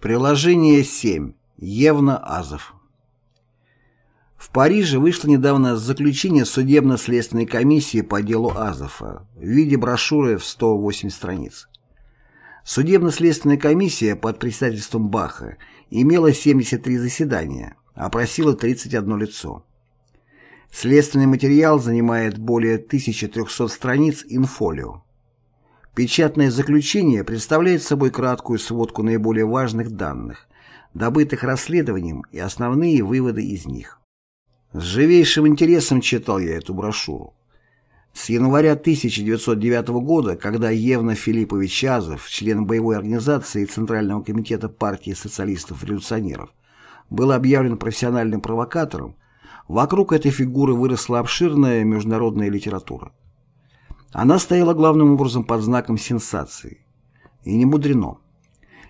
Приложение 7. Евна Азов. В Париже вышло недавно заключение судебно-следственной комиссии по делу Азова в виде брошюры в 108 страниц. Судебно-следственная комиссия под председательством Баха имела 73 заседания, опросила 31 лицо. Следственный материал занимает более 1300 страниц инфолио. Печатное заключение представляет собой краткую сводку наиболее важных данных, добытых расследованием и основные выводы из них. С живейшим интересом читал я эту брошюру. С января 1909 года, когда Евна Филиппович Азов, член боевой организации Центрального комитета партии социалистов-революционеров, был объявлен профессиональным провокатором, вокруг этой фигуры выросла обширная международная литература. Она стояла главным образом под знаком сенсации. И не мудрено.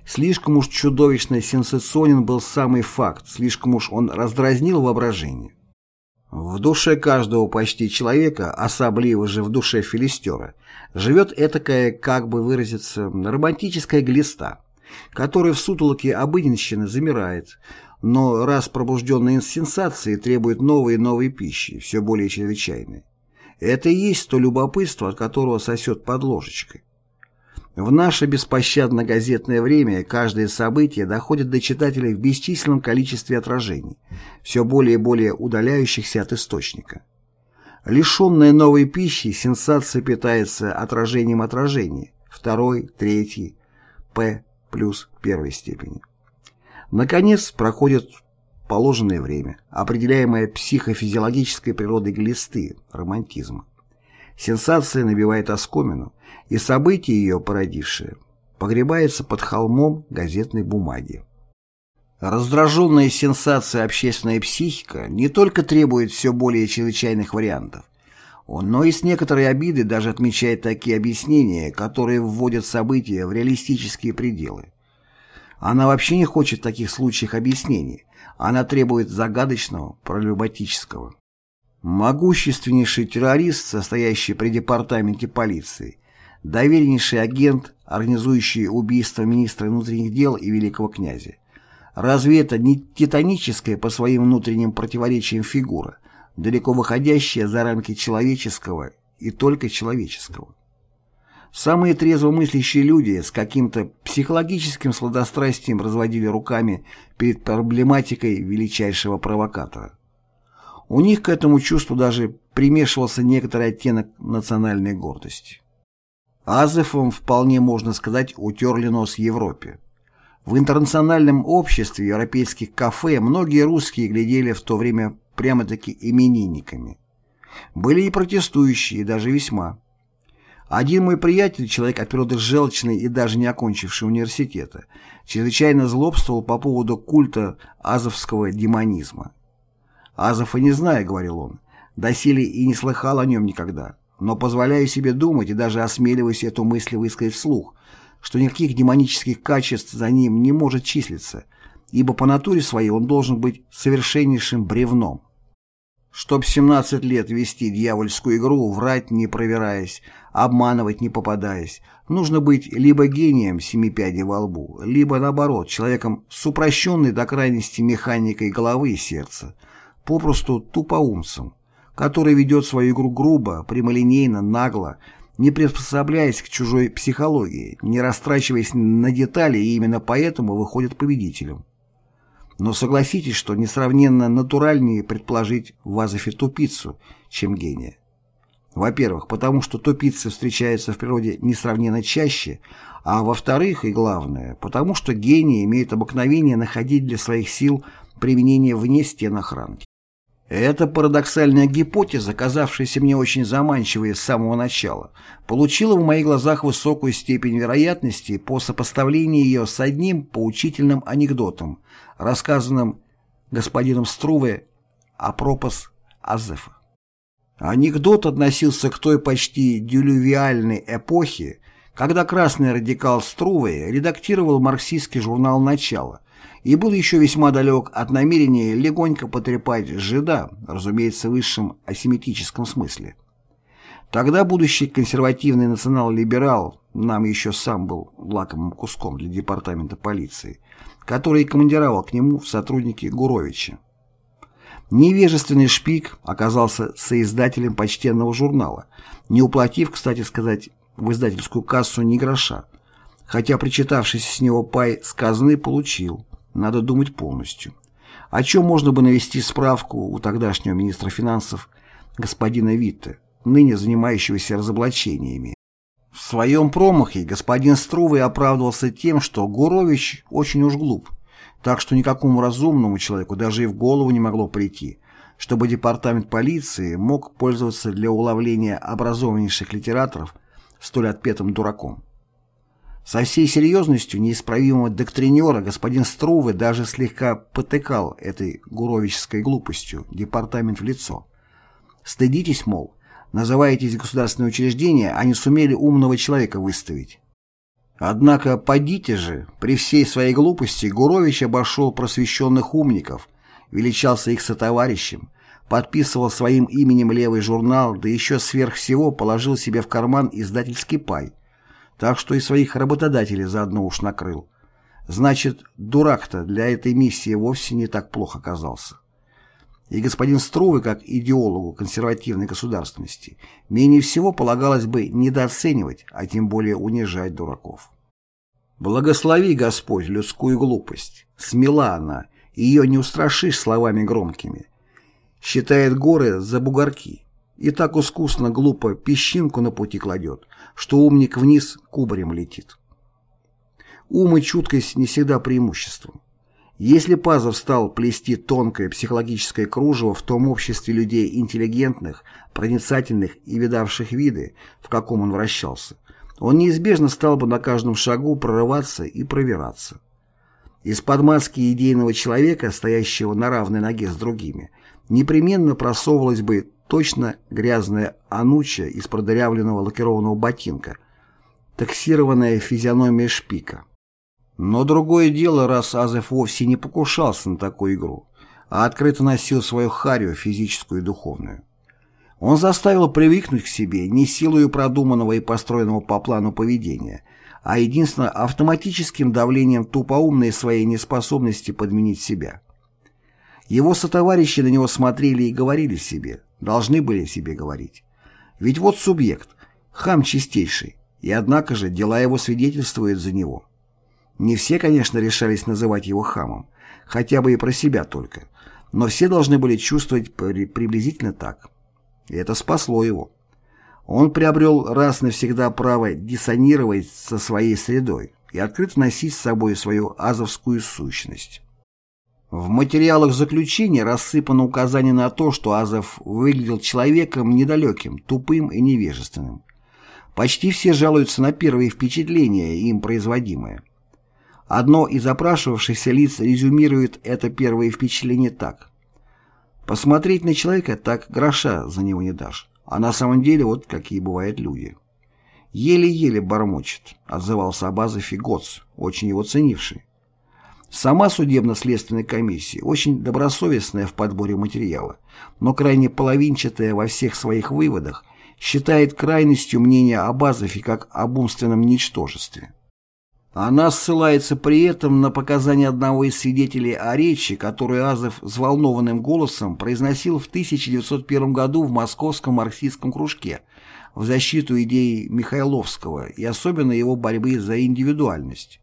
Слишком уж чудовищно сенсационен был самый факт, слишком уж он раздразнил воображение. В душе каждого почти человека, особливо же в душе филистера, живет этакая, как бы выразиться, романтическая глиста, которая в сутолоке обыденщины замирает, но раз пробужденные сенсации требует новой и новой пищи, все более чрезвычайной. Это и есть то любопытство, от которого сосет под ложечкой. В наше беспощадно газетное время каждое событие доходит до читателей в бесчисленном количестве отражений, все более и более удаляющихся от источника. Лишенная новой пищи, сенсация питается отражением отражения, второй, третий, П плюс первой степени. Наконец, проходит положенное время, определяемое психофизиологической природой глисты, романтизма. Сенсация набивает оскомину, и события ее породившие погребается под холмом газетной бумаги. Раздраженная сенсация общественная психика не только требует все более чрезвычайных вариантов, но и с некоторой обидой даже отмечает такие объяснения, которые вводят события в реалистические пределы. Она вообще не хочет в таких случаях объяснений, она требует загадочного, проблематического. Могущественнейший террорист, состоящий при департаменте полиции, довереннейший агент, организующий убийство министра внутренних дел и великого князя. Разве это не титаническая по своим внутренним противоречиям фигура, далеко выходящая за рамки человеческого и только человеческого? Самые трезвомыслящие люди с каким-то психологическим сладострастием разводили руками перед проблематикой величайшего провокатора. У них к этому чувству даже примешивался некоторый оттенок национальной гордости. Азефом вполне можно сказать утерли нос Европе. В интернациональном обществе европейских кафе многие русские глядели в то время прямо-таки именинниками. Были и протестующие, даже весьма. Один мой приятель, человек от природы желчный и даже не окончивший университета, чрезвычайно злобствовал по поводу культа азовского демонизма. «Азова не знаю», — говорил он, — «доселе и не слыхал о нем никогда, но позволяю себе думать и даже осмеливаюсь эту мысль высказать вслух, что никаких демонических качеств за ним не может числиться, ибо по натуре своей он должен быть совершеннейшим бревном. Чтоб 17 лет вести дьявольскую игру, врать не проверяясь, обманывать не попадаясь, нужно быть либо гением семи пядей во лбу, либо, наоборот, человеком с упрощенной до крайности механикой головы и сердца, попросту тупоумцем, который ведет свою игру грубо, прямолинейно, нагло, не приспособляясь к чужой психологии, не растрачиваясь на детали и именно поэтому выходит победителем. Но согласитесь, что несравненно натуральнее предположить в Азефе тупицу, чем гения. Во-первых, потому что тупицы встречаются в природе несравненно чаще, а во-вторых, и главное, потому что гении имеют обыкновение находить для своих сил применение вне стен охранки. Эта парадоксальная гипотеза, казавшаяся мне очень заманчивой с самого начала, получила в моих глазах высокую степень вероятности по сопоставлению ее с одним поучительным анекдотом, рассказанным господином Струве апропос Азефа. Анекдот относился к той почти дюлювиальной эпохе, когда красный радикал Струве редактировал марксистский журнал «Начало», и был еще весьма далек от намерения легонько потрепать жида, разумеется, в высшем асемитическом смысле. Тогда будущий консервативный национал-либерал, нам еще сам был лакомым куском для департамента полиции, который командировал к нему в сотрудники Гуровича. Невежественный шпик оказался соиздателем почтенного журнала, не уплатив, кстати сказать, в издательскую кассу ни гроша, хотя причитавшийся с него пай сказанный получил, надо думать полностью. О чем можно бы навести справку у тогдашнего министра финансов господина Витте, ныне занимающегося разоблачениями. В своем промахе господин Струвый оправдывался тем, что Гурович очень уж глуп, так что никакому разумному человеку даже и в голову не могло прийти, чтобы департамент полиции мог пользоваться для уловления образованнейших литераторов столь отпетым дураком. Со всей серьезностью неисправимого доктринера господин Струвы даже слегка потыкал этой гуровической глупостью департамент в лицо. Стыдитесь, мол, называетесь государственные учреждения, а не сумели умного человека выставить. Однако подите же, при всей своей глупости Гурович обошел просвещенных умников, величался их сотоварищем, подписывал своим именем левый журнал, да еще сверх всего положил себе в карман издательский пай, так что и своих работодателей заодно уж накрыл. Значит, дурак-то для этой миссии вовсе не так плохо оказался. И господин Струвы, как идеологу консервативной государственности, менее всего полагалось бы недооценивать, а тем более унижать дураков. Благослови, Господь, людскую глупость. Смела она, ее не устрашишь словами громкими. Считает горы за бугорки. И так искусно глупо песчинку на пути кладет, что умник вниз кубарем летит. Ум и чуткость не всегда преимуществом. Если Пазов стал плести тонкое психологическое кружево в том обществе людей интеллигентных, проницательных и видавших виды, в каком он вращался, он неизбежно стал бы на каждом шагу прорываться и провираться. Из-под маски идейного человека, стоящего на равной ноге с другими, непременно просовывалась бы точно грязная ануча из продырявленного лакированного ботинка, таксированная физиономия шпика. Но другое дело, раз Азов вовсе не покушался на такую игру, а открыто носил свою харю, физическую и духовную. Он заставил привыкнуть к себе не силою продуманного и построенного по плану поведения, а единственно автоматическим давлением тупоумной своей неспособности подменить себя. Его сотоварищи на него смотрели и говорили себе, должны были себе говорить. Ведь вот субъект, хам чистейший, и однако же дела его свидетельствуют за него. Не все, конечно, решались называть его хамом, хотя бы и про себя только, но все должны были чувствовать при приблизительно так. И это спасло его. Он приобрел раз навсегда право диссонировать со своей средой и открыто носить с собой свою азовскую сущность. В материалах заключения рассыпано указание на то, что Азов выглядел человеком недалеким, тупым и невежественным. Почти все жалуются на первые впечатления, им производимые. Одно из опрашивавшихся лиц резюмирует это первое впечатление так. Посмотреть на человека так гроша за него не дашь. А на самом деле вот какие бывают люди. Еле-еле бормочет, отзывался Азефе Гоц, очень его ценивший. Сама судебно-следственная комиссия очень добросовестная в подборе материала, но крайне половинчатая во всех своих выводах, считает крайностью мнения об Азефе как об умственном ничтожестве. Она ссылается при этом на показания одного из свидетелей о речи, которую Азов взволнованным голосом произносил в 1901 году в московском марксистском кружке в защиту идей Михайловского и особенно его борьбы за индивидуальность.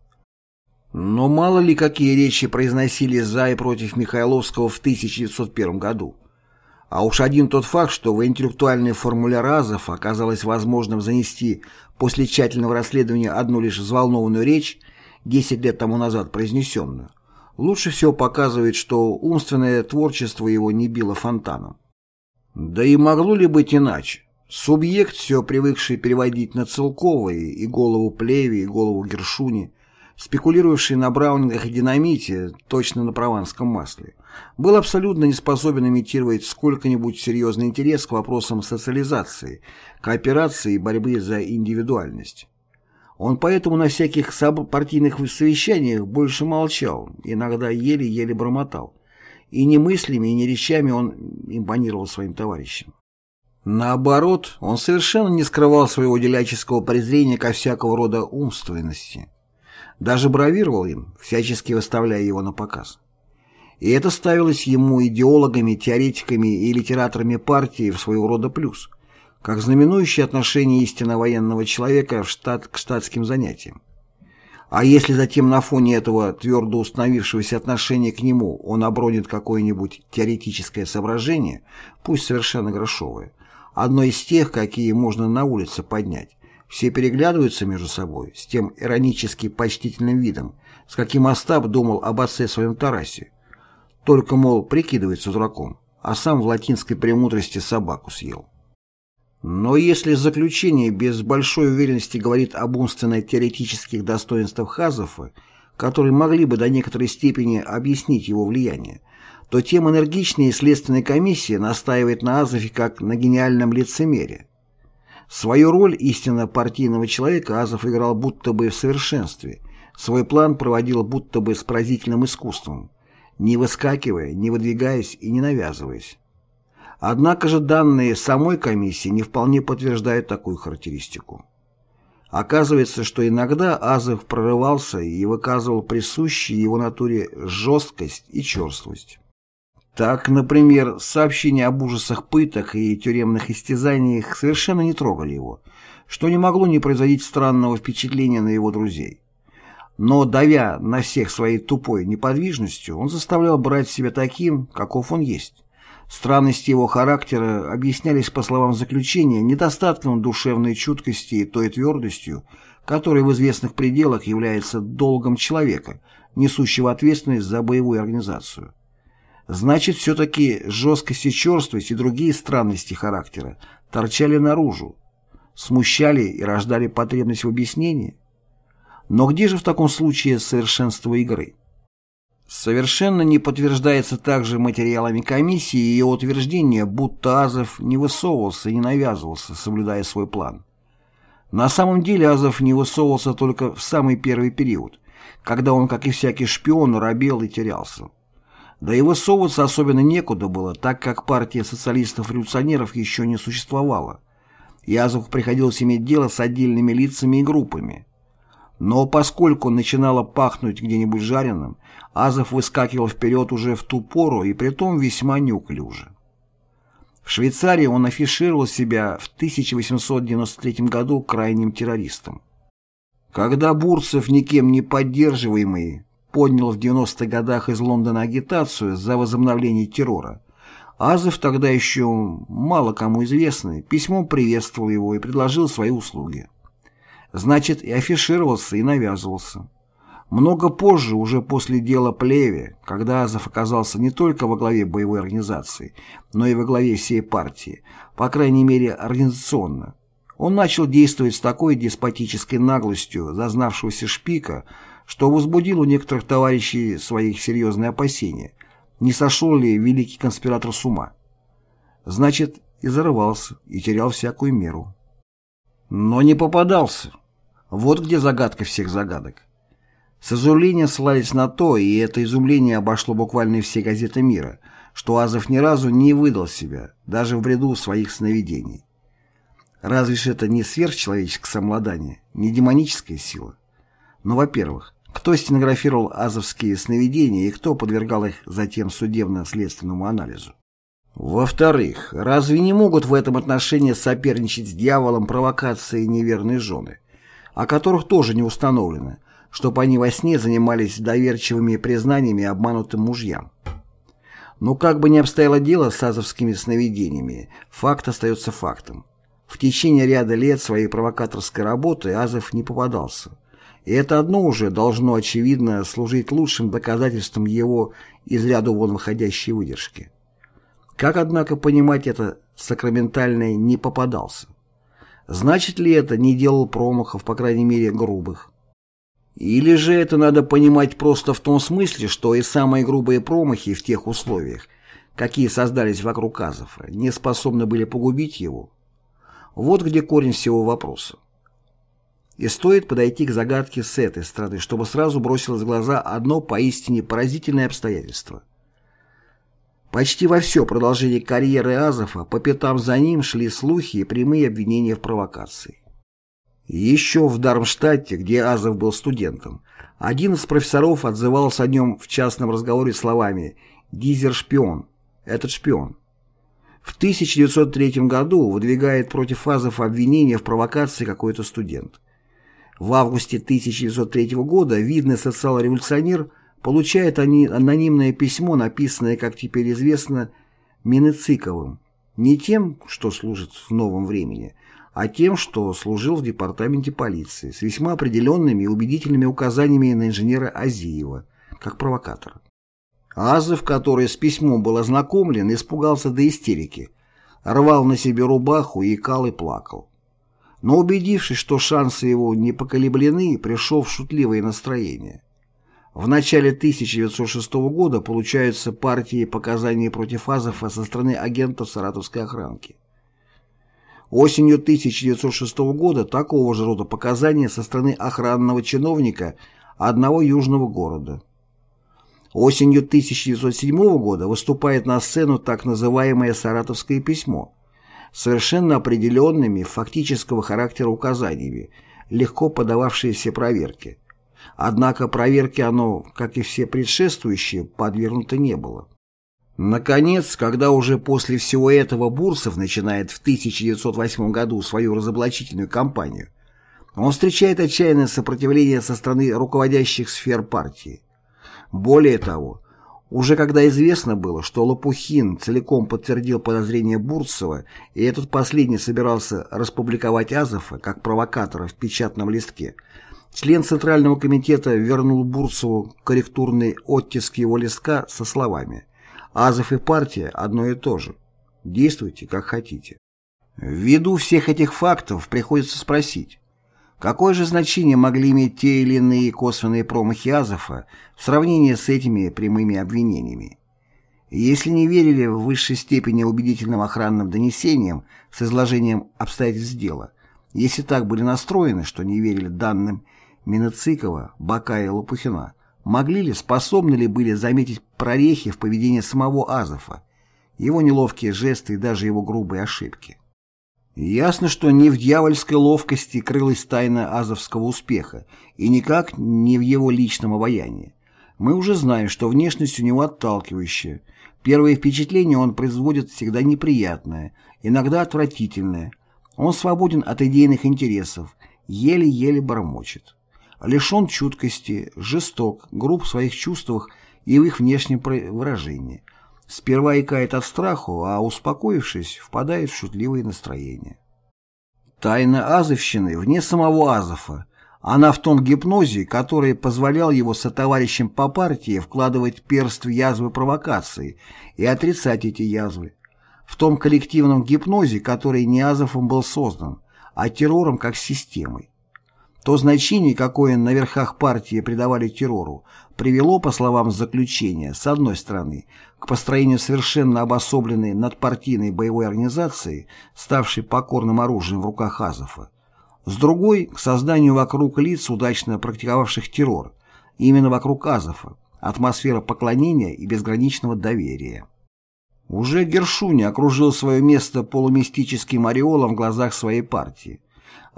Но мало ли какие речи произносили за и против Михайловского в 1901 году. А уж один тот факт, что в интеллектуальный формуляр Азов оказалось возможным занести после тщательного расследования одну лишь взволнованную речь, 10 лет тому назад произнесенную, лучше всего показывает, что умственное творчество его не било фонтаном. Да и могло ли быть иначе? Субъект, все привыкший переводить на Целкова и голову Плеви, и голову Гершуни, спекулировавший на браунингах и динамите, точно на прованском масле, был абсолютно не способен имитировать сколько-нибудь серьезный интерес к вопросам социализации, кооперации и борьбы за индивидуальность. Он поэтому на всяких партийных совещаниях больше молчал, иногда еле-еле бормотал. И ни мыслями, и ни речами он импонировал своим товарищам. Наоборот, он совершенно не скрывал своего деляческого презрения ко всякого рода умственности. Даже бравировал им, всячески выставляя его на показ. И это ставилось ему идеологами, теоретиками и литераторами партии в своего рода плюс, как знаменующее отношение истинно военного человека в штат к штатским занятиям. А если затем на фоне этого твердо установившегося отношения к нему он обронит какое-нибудь теоретическое соображение, пусть совершенно грошовое, одно из тех, какие можно на улице поднять, все переглядываются между собой с тем иронически почтительным видом, с каким Остап думал об отце своем Тарасе, только, мол, прикидывается дураком, а сам в латинской премудрости собаку съел. Но если заключение без большой уверенности говорит об умственно-теоретических достоинствах Хазофа, которые могли бы до некоторой степени объяснить его влияние, то тем энергичнее следственная комиссия настаивает на Азове как на гениальном лицемере. Свою роль истинно партийного человека Азов играл будто бы в совершенстве, свой план проводил будто бы с поразительным искусством, не выскакивая, не выдвигаясь и не навязываясь. Однако же данные самой комиссии не вполне подтверждают такую характеристику. Оказывается, что иногда Азов прорывался и выказывал присущие его натуре жесткость и черствость. Так, например, сообщения об ужасах пыток и тюремных истязаниях совершенно не трогали его, что не могло не производить странного впечатления на его друзей. Но, давя на всех своей тупой неподвижностью, он заставлял брать себя таким, каков он есть. Странности его характера объяснялись, по словам заключения, недостатком душевной чуткости и той твердостью, которая в известных пределах является долгом человека, несущего ответственность за боевую организацию. Значит, все-таки жесткость и черствость и другие странности характера торчали наружу, смущали и рождали потребность в объяснении. Но где же в таком случае совершенство игры? Совершенно не подтверждается также материалами комиссии ее утверждение, будто Азов не высовывался и не навязывался, соблюдая свой план. На самом деле Азов не высовывался только в самый первый период, когда он, как и всякий шпион, робел и терялся. Да и высовываться особенно некуда было, так как партия социалистов-революционеров еще не существовала, и Азову приходилось иметь дело с отдельными лицами и группами, но поскольку начинало пахнуть где-нибудь жареным, Азов выскакивал вперед уже в ту пору и притом весьма неуклюже. В Швейцарии он афишировал себя в 1893 году крайним террористом. Когда Бурцев, никем не поддерживаемый, поднял в 90-х годах из Лондона агитацию за возобновление террора, Азов, тогда еще мало кому известный, письмом приветствовал его и предложил свои услуги. Значит, и афишировался, и навязывался. Много позже, уже после дела Плеве, когда Азов оказался не только во главе боевой организации, но и во главе всей партии, по крайней мере организационно, он начал действовать с такой деспотической наглостью зазнавшегося шпика, что возбудил у некоторых товарищей своих серьезные опасения, не сошел ли великий конспиратор с ума. Значит, и зарывался, и терял всякую меру. Но не попадался. Вот где загадка всех загадок. С изумлением на то, и это изумление обошло буквально все газеты мира, что Азов ни разу не выдал себя, даже в бреду своих сновидений. Разве ж это не сверхчеловеческое самоладание, не демоническая сила? Но, ну, во-первых, кто стенографировал азовские сновидения и кто подвергал их затем судебно-следственному анализу? Во-вторых, разве не могут в этом отношении соперничать с дьяволом провокации неверные жены, о которых тоже не установлено, чтобы они во сне занимались доверчивыми признаниями обманутым мужьям? Но как бы ни обстояло дело с азовскими сновидениями, факт остается фактом. В течение ряда лет своей провокаторской работы Азов не попадался. И это одно уже должно, очевидно, служить лучшим доказательством его из ряда вон выходящей выдержки. Как, однако, понимать это сакраментальное «не попадался»? Значит ли это «не делал промахов, по крайней мере, грубых»? Или же это надо понимать просто в том смысле, что и самые грубые промахи в тех условиях, какие создались вокруг Азова, не способны были погубить его? Вот где корень всего вопроса. И стоит подойти к загадке с этой стороны, чтобы сразу бросилось в глаза одно поистине поразительное обстоятельство – Почти во все продолжение карьеры Азова по пятам за ним шли слухи и прямые обвинения в провокации. Еще в Дармштадте, где Азов был студентом, один из профессоров отзывался о нем в частном разговоре словами «Дизер шпион», «этот шпион». В 1903 году выдвигает против Азова обвинение в провокации какой-то студент. В августе 1903 года видный социал-революционер получает анонимное письмо, написанное, как теперь известно, Миныциковым, не тем, что служит в новом времени, а тем, что служил в департаменте полиции, с весьма определенными и убедительными указаниями на инженера Азиева, как провокатора. Азов, который с письмом был ознакомлен, испугался до истерики, рвал на себе рубаху, икал и плакал но убедившись, что шансы его не поколеблены, пришел в шутливое настроение. В начале 1906 года получаются партии показаний против Азова со стороны агентов саратовской охранки. Осенью 1906 года такого же рода показания со стороны охранного чиновника одного южного города. Осенью 1907 года выступает на сцену так называемое «Саратовское письмо», совершенно определенными фактического характера указаниями, легко подававшиеся проверке. Однако проверке оно, как и все предшествующие, подвергнуто не было. Наконец, когда уже после всего этого Бурсов начинает в 1908 году свою разоблачительную кампанию, он встречает отчаянное сопротивление со стороны руководящих сфер партии. Более того, уже когда известно было, что Лопухин целиком подтвердил подозрения Бурцева, и этот последний собирался распубликовать Азова как провокатора в печатном листке, член Центрального комитета вернул Бурцеву корректурный оттиск его листка со словами «Азов и партия – одно и то же. Действуйте, как хотите». Ввиду всех этих фактов приходится спросить, Какое же значение могли иметь те или иные косвенные промахи Азова в сравнении с этими прямыми обвинениями? Если не верили в высшей степени убедительным охранным донесениям с изложением обстоятельств дела, если так были настроены, что не верили данным Миноцикова, Бака и Лопухина, могли ли, способны ли были заметить прорехи в поведении самого Азова, его неловкие жесты и даже его грубые ошибки? Ясно, что не в дьявольской ловкости крылась тайна азовского успеха, и никак не в его личном обаянии. Мы уже знаем, что внешность у него отталкивающая. Первое впечатление он производит всегда неприятное, иногда отвратительное. Он свободен от идейных интересов, еле-еле бормочет. Лишен чуткости, жесток, груб в своих чувствах и в их внешнем выражении – Сперва икает от страху, а успокоившись, впадает в шутливое настроение. Тайна азовщины вне самого Азова. Она в том гипнозе, который позволял его сотоварищам по партии вкладывать перст в язвы провокации и отрицать эти язвы. В том коллективном гипнозе, который не Азовом был создан, а террором как системой. То значение, какое на верхах партии придавали террору, привело, по словам заключения, с одной стороны, к построению совершенно обособленной надпартийной боевой организации, ставшей покорным оружием в руках Азова, с другой – к созданию вокруг лиц, удачно практиковавших террор, именно вокруг Азова, атмосфера поклонения и безграничного доверия. Уже Гершуни окружил свое место полумистическим ореолом в глазах своей партии.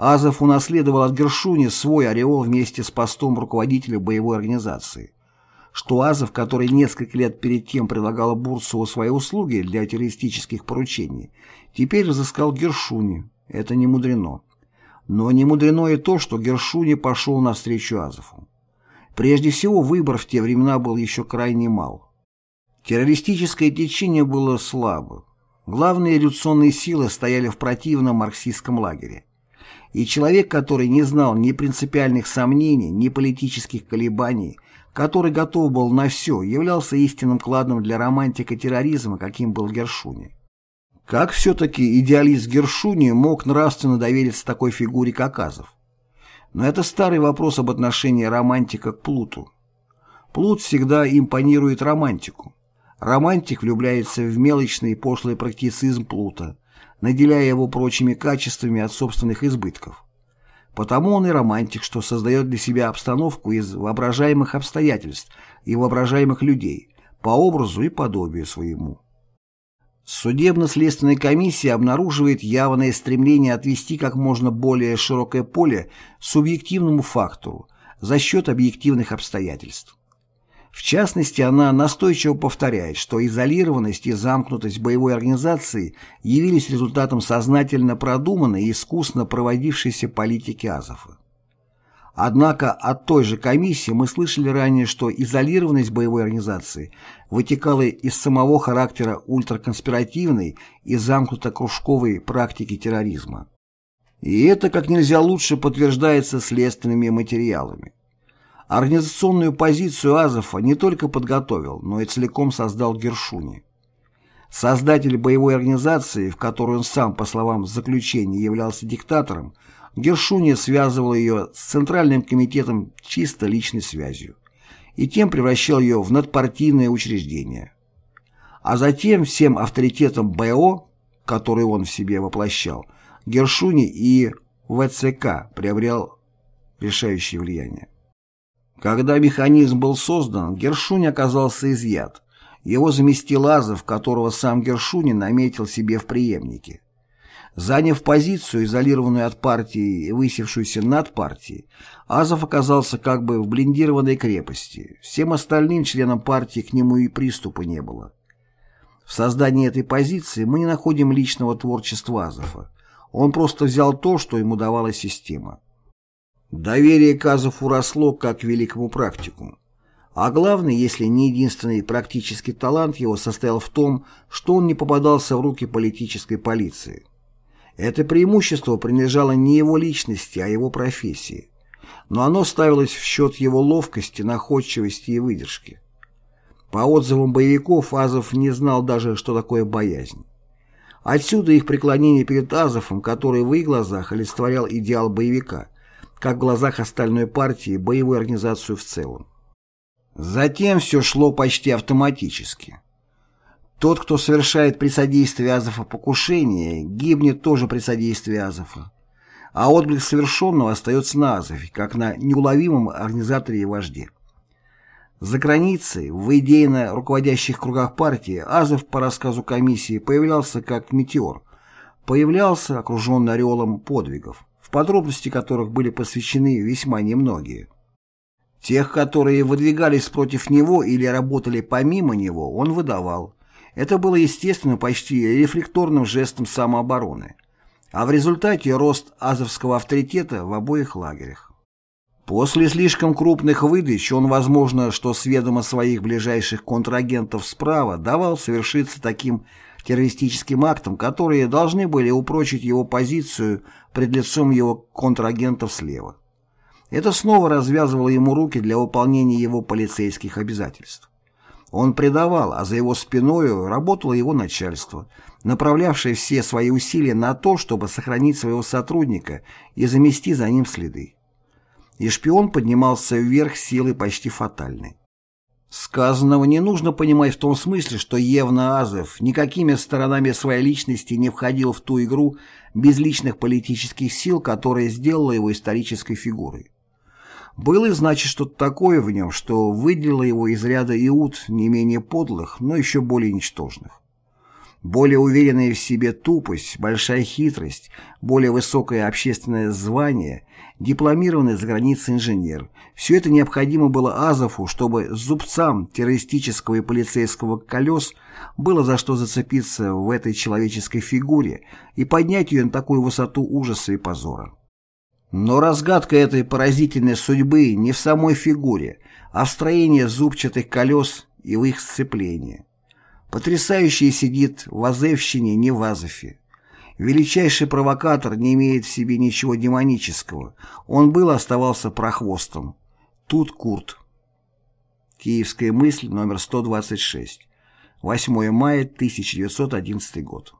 Азов унаследовал от Гершуни свой ореол вместе с постом руководителя боевой организации. Что Азов, который несколько лет перед тем предлагал Бурцеву свои услуги для террористических поручений, теперь разыскал Гершуни. Это не мудрено. Но не мудрено и то, что Гершуни пошел навстречу Азову. Прежде всего, выбор в те времена был еще крайне мал. Террористическое течение было слабо. Главные революционные силы стояли в противном марксистском лагере и человек, который не знал ни принципиальных сомнений, ни политических колебаний, который готов был на все, являлся истинным кладом для романтика терроризма, каким был Гершуни. Как все-таки идеалист Гершуни мог нравственно довериться такой фигуре, как Азов? Но это старый вопрос об отношении романтика к Плуту. Плут всегда импонирует романтику. Романтик влюбляется в мелочный и пошлый практицизм Плута, наделяя его прочими качествами от собственных избытков. Потому он и романтик, что создает для себя обстановку из воображаемых обстоятельств и воображаемых людей, по образу и подобию своему. Судебно-следственная комиссия обнаруживает явное стремление отвести как можно более широкое поле субъективному фактору за счет объективных обстоятельств. В частности, она настойчиво повторяет, что изолированность и замкнутость боевой организации явились результатом сознательно продуманной и искусно проводившейся политики Азова. Однако от той же комиссии мы слышали ранее, что изолированность боевой организации вытекала из самого характера ультраконспиративной и замкнуто-кружковой практики терроризма. И это как нельзя лучше подтверждается следственными материалами. Организационную позицию Азова не только подготовил, но и целиком создал Гершуни. Создатель боевой организации, в которой он сам, по словам заключения, являлся диктатором, Гершуния связывал ее с Центральным комитетом чисто личной связью и тем превращал ее в надпартийное учреждение. А затем всем авторитетом БО, который он в себе воплощал, Гершуни и ВЦК приобрел решающее влияние. Когда механизм был создан, Гершуни оказался изъят. Его заместил Азов, которого сам Гершуни наметил себе в преемнике. Заняв позицию, изолированную от партии и высевшуюся над партией, Азов оказался как бы в блиндированной крепости. Всем остальным членам партии к нему и приступа не было. В создании этой позиции мы не находим личного творчества Азова. Он просто взял то, что ему давала система. Доверие к Азову росло как великому практику. А главный, если не единственный практический талант его состоял в том, что он не попадался в руки политической полиции. Это преимущество принадлежало не его личности, а его профессии. Но оно ставилось в счет его ловкости, находчивости и выдержки. По отзывам боевиков, Азов не знал даже, что такое боязнь. Отсюда их преклонение перед Азовом, который в их глазах олицетворял идеал боевика, как в глазах остальной партии боевую организацию в целом. Затем все шло почти автоматически. Тот, кто совершает при содействии Азофа покушение, гибнет тоже при содействии Азофа. А отблик совершенного остается на Азове, как на неуловимом организаторе и вожде. За границей, в идейно руководящих кругах партии, Азов, по рассказу комиссии, появлялся как метеор. Появлялся, окруженный ореолом подвигов, подробности которых были посвящены весьма немногие. Тех, которые выдвигались против него или работали помимо него, он выдавал – это было естественным, почти рефлекторным жестом самообороны, а в результате рост азовского авторитета в обоих лагерях. После слишком крупных выдач он, возможно, что с ведома своих ближайших контрагентов справа давал совершиться таким террористическим актом, которые должны были упрочить его позицию пред лицом его контрагентов слева. Это снова развязывало ему руки для выполнения его полицейских обязательств. Он предавал, а за его спиною работало его начальство, направлявшее все свои усилия на то, чтобы сохранить своего сотрудника и замести за ним следы. И шпион поднимался вверх силой почти фатальной. Сказанного не нужно понимать в том смысле, что Евна Азов никакими сторонами своей личности не входил в ту игру безличных политических сил, которая сделала его исторической фигурой. Было, значит, что-то такое в нем, что выделило его из ряда иуд не менее подлых, но еще более ничтожных. Более уверенная в себе тупость, большая хитрость, более высокое общественное звание, дипломированный за границей инженер – все это необходимо было Азову, чтобы зубцам террористического и полицейского колес было за что зацепиться в этой человеческой фигуре и поднять ее на такую высоту ужаса и позора. Но разгадка этой поразительной судьбы не в самой фигуре, а в строении зубчатых колес и в их сцеплении. Потрясающий сидит в Азевщине, не в Азове. Величайший провокатор не имеет в себе ничего демонического. Он был оставался прохвостом. Тут Курт. Киевская мысль, номер 126. 8 мая 1911 год.